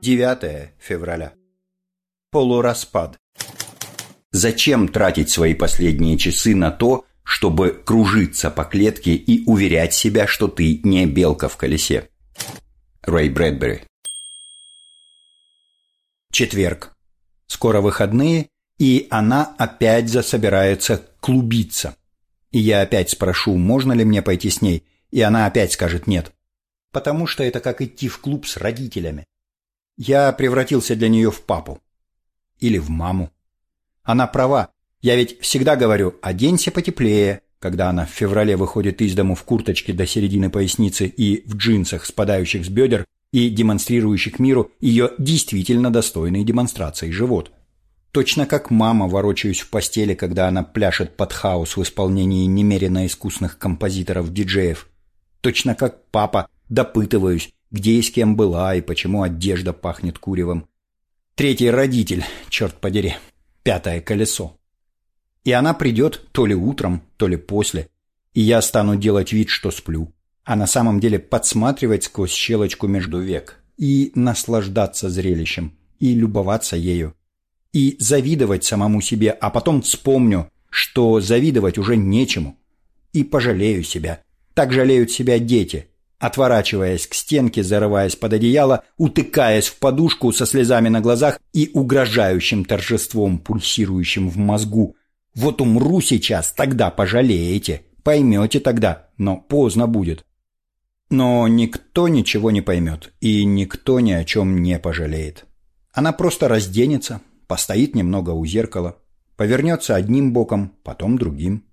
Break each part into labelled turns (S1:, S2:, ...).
S1: 9 февраля. Полураспад. Зачем тратить свои последние часы на то, чтобы кружиться по клетке и уверять себя, что ты не белка в колесе? Рэй Брэдбери. Четверг. Скоро выходные, и она опять засобирается клубиться. И я опять спрошу, можно ли мне пойти с ней, и она опять скажет нет. Потому что это как идти в клуб с родителями. Я превратился для нее в папу. Или в маму. Она права. Я ведь всегда говорю «оденься потеплее», когда она в феврале выходит из дому в курточке до середины поясницы и в джинсах, спадающих с бедер и демонстрирующих миру ее действительно достойные демонстрации живот. Точно как мама ворочаюсь в постели, когда она пляшет под хаос в исполнении немерено искусных композиторов-диджеев. Точно как папа допытываюсь, где и с кем была и почему одежда пахнет куревом. Третий родитель, черт подери, пятое колесо. И она придет то ли утром, то ли после, и я стану делать вид, что сплю, а на самом деле подсматривать сквозь щелочку между век и наслаждаться зрелищем, и любоваться ею, и завидовать самому себе, а потом вспомню, что завидовать уже нечему, и пожалею себя. Так жалеют себя дети, отворачиваясь к стенке, зарываясь под одеяло, утыкаясь в подушку со слезами на глазах и угрожающим торжеством, пульсирующим в мозгу. «Вот умру сейчас, тогда пожалеете, поймете тогда, но поздно будет». Но никто ничего не поймет, и никто ни о чем не пожалеет. Она просто разденется, постоит немного у зеркала, повернется одним боком, потом другим,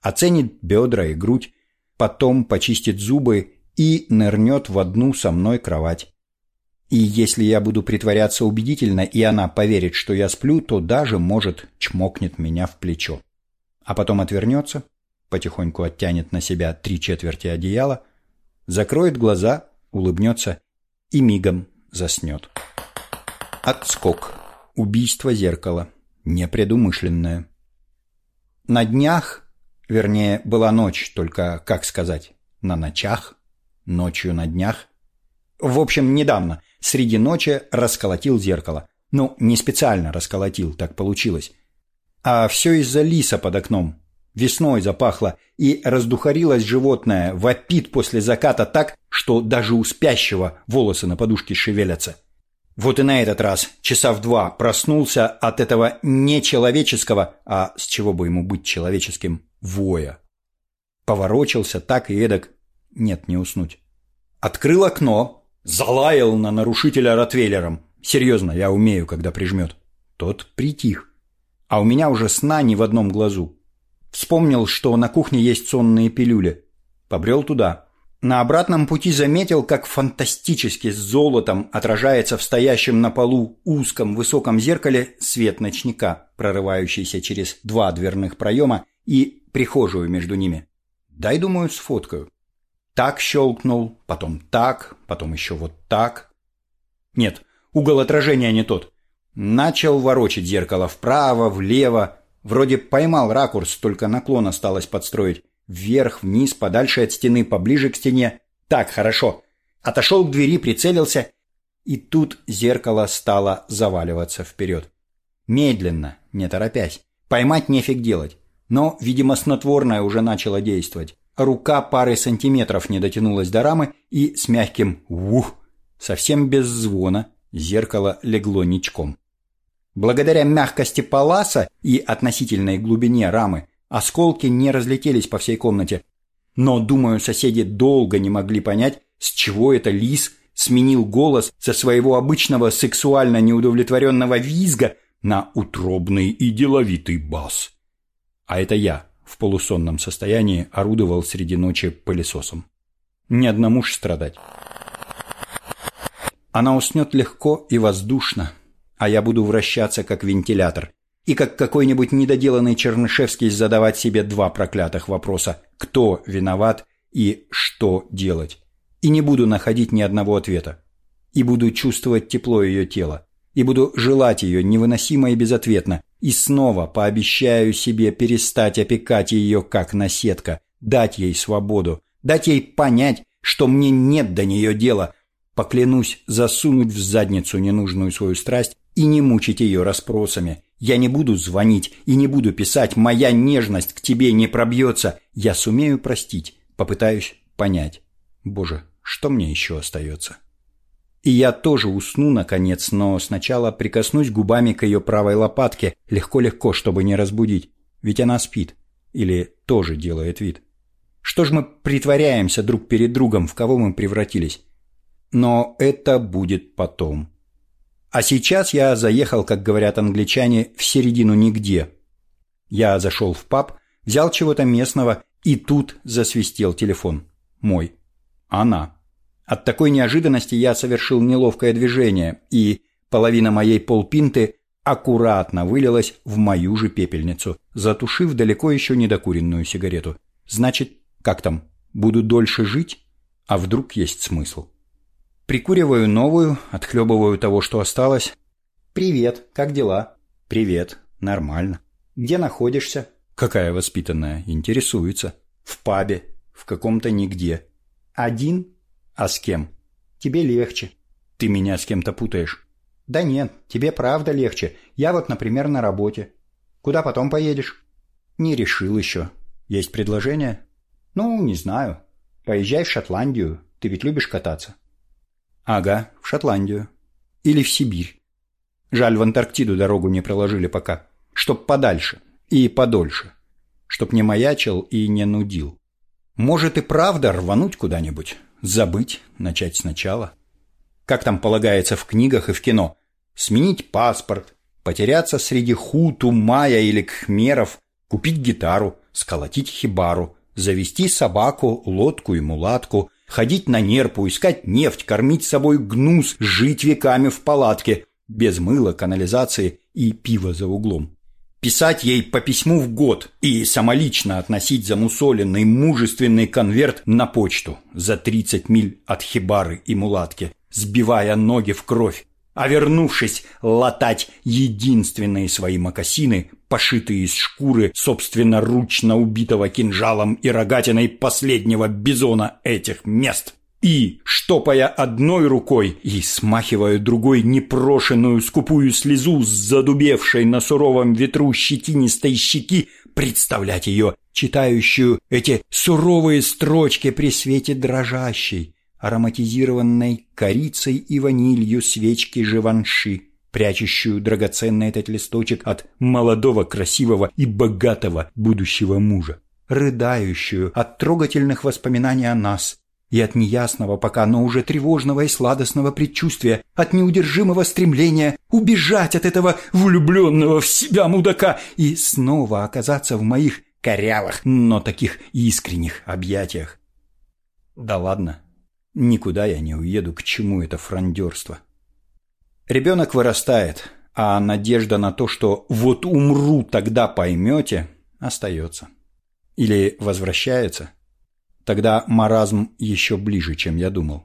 S1: оценит бедра и грудь, потом почистит зубы и нырнет в одну со мной кровать. И если я буду притворяться убедительно, и она поверит, что я сплю, то даже, может, чмокнет меня в плечо. А потом отвернется, потихоньку оттянет на себя три четверти одеяла, закроет глаза, улыбнется и мигом заснет. Отскок. Убийство зеркала. Непредумышленное. На днях, вернее, была ночь, только, как сказать, на ночах, ночью на днях. В общем, недавно, среди ночи расколотил зеркало. Ну, не специально расколотил, так получилось. А все из-за лиса под окном. Весной запахло, и раздухарилось животное, вопит после заката так, что даже у спящего волосы на подушке шевелятся. Вот и на этот раз, часа в два, проснулся от этого нечеловеческого, а с чего бы ему быть человеческим, воя. Поворочился так и эдак, нет, не уснуть. Открыл окно, залаял на нарушителя ротвейлером. Серьезно, я умею, когда прижмет. Тот притих. А у меня уже сна ни в одном глазу. Вспомнил, что на кухне есть сонные пилюли. Побрел туда. На обратном пути заметил, как фантастически с золотом отражается в стоящем на полу узком высоком зеркале свет ночника, прорывающийся через два дверных проема и прихожую между ними. Дай, думаю, сфоткаю так щелкнул, потом так, потом еще вот так. Нет, угол отражения не тот. Начал ворочать зеркало вправо, влево. Вроде поймал ракурс, только наклон осталось подстроить. Вверх, вниз, подальше от стены, поближе к стене. Так, хорошо. Отошел к двери, прицелился. И тут зеркало стало заваливаться вперед. Медленно, не торопясь. Поймать нефиг делать. Но, видимо, снотворное уже начало действовать рука пары сантиметров не дотянулась до рамы, и с мягким «вух» совсем без звона зеркало легло ничком. Благодаря мягкости паласа и относительной глубине рамы осколки не разлетелись по всей комнате. Но, думаю, соседи долго не могли понять, с чего это лис сменил голос со своего обычного сексуально неудовлетворенного визга на утробный и деловитый бас. А это я, в полусонном состоянии орудовал среди ночи пылесосом. Ни одному ж страдать. Она уснет легко и воздушно, а я буду вращаться как вентилятор и как какой-нибудь недоделанный Чернышевский задавать себе два проклятых вопроса «кто виноват» и «что делать?» И не буду находить ни одного ответа. И буду чувствовать тепло ее тела. И буду желать ее невыносимо и безответно, и снова пообещаю себе перестать опекать ее как наседка, дать ей свободу, дать ей понять, что мне нет до нее дела, Поклянусь засунуть в задницу ненужную свою страсть и не мучить ее расспросами. Я не буду звонить и не буду писать «Моя нежность к тебе не пробьется». Я сумею простить, попытаюсь понять. Боже, что мне еще остается? И я тоже усну, наконец, но сначала прикоснусь губами к ее правой лопатке, легко-легко, чтобы не разбудить. Ведь она спит. Или тоже делает вид. Что ж мы притворяемся друг перед другом, в кого мы превратились? Но это будет потом. А сейчас я заехал, как говорят англичане, в середину нигде. Я зашел в паб, взял чего-то местного, и тут засвистел телефон. Мой. Она. От такой неожиданности я совершил неловкое движение, и половина моей полпинты аккуратно вылилась в мою же пепельницу, затушив далеко еще недокуренную сигарету. Значит, как там, буду дольше жить? А вдруг есть смысл? Прикуриваю новую, отхлебываю того, что осталось. «Привет, как дела?» «Привет, нормально». «Где находишься?» «Какая воспитанная, интересуется». «В пабе, в каком-то нигде». «Один?» «А с кем?» «Тебе легче». «Ты меня с кем-то путаешь». «Да нет, тебе правда легче. Я вот, например, на работе». «Куда потом поедешь?» «Не решил еще. Есть предложение?» «Ну, не знаю. Поезжай в Шотландию. Ты ведь любишь кататься?» Ага, в Шотландию. Или в Сибирь. Жаль, в Антарктиду дорогу не проложили пока. Чтоб подальше и подольше. Чтоб не маячил и не нудил. Может и правда рвануть куда-нибудь. Забыть, начать сначала. Как там полагается в книгах и в кино. Сменить паспорт, потеряться среди хуту, мая или кхмеров, купить гитару, сколотить хибару, завести собаку, лодку и мулатку – ходить на нерпу, искать нефть, кормить собой гнус, жить веками в палатке, без мыла, канализации и пива за углом. Писать ей по письму в год и самолично относить замусоленный мужественный конверт на почту за 30 миль от хибары и мулатки, сбивая ноги в кровь, а вернувшись, латать единственные свои мокасины, пошитые из шкуры собственноручно убитого кинжалом и рогатиной последнего бизона этих мест. И, штопая одной рукой и смахивая другой непрошенную скупую слезу задубевшей на суровом ветру щетинистой щеки, представлять ее, читающую эти суровые строчки при свете дрожащей, ароматизированной корицей и ванилью свечки живанши, прячущую драгоценный этот листочек от молодого, красивого и богатого будущего мужа, рыдающую от трогательных воспоминаний о нас и от неясного пока, но уже тревожного и сладостного предчувствия, от неудержимого стремления убежать от этого влюбленного в себя мудака и снова оказаться в моих корявых, но таких искренних объятиях. Да ладно, Никуда я не уеду, к чему это фрондерство. Ребенок вырастает, а надежда на то, что «вот умру, тогда поймете», остается. Или возвращается. Тогда маразм еще ближе, чем я думал.